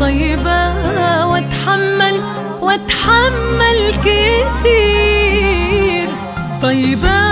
طيبة واتحمل واتحمل كثير. طيبة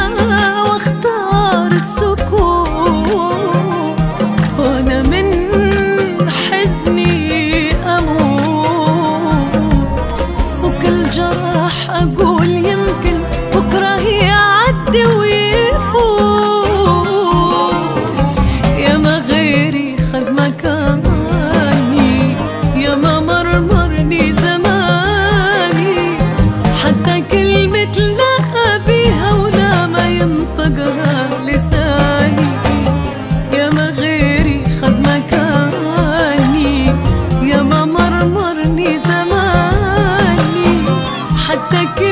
teke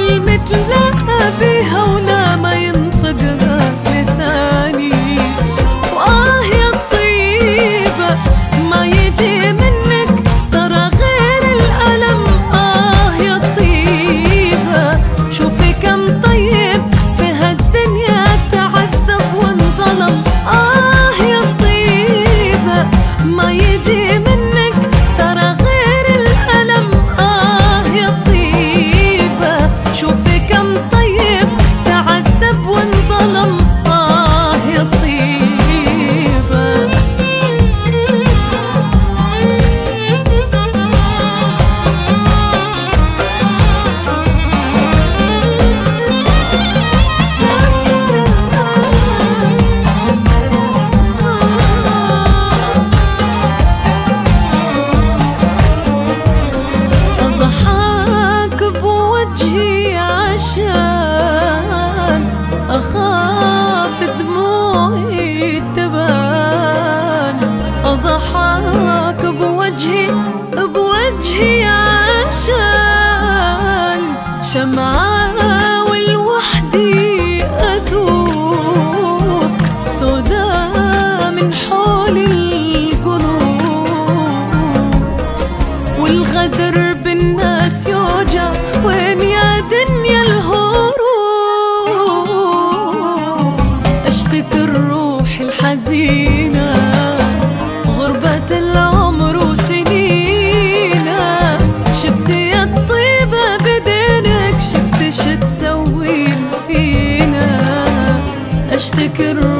什么？second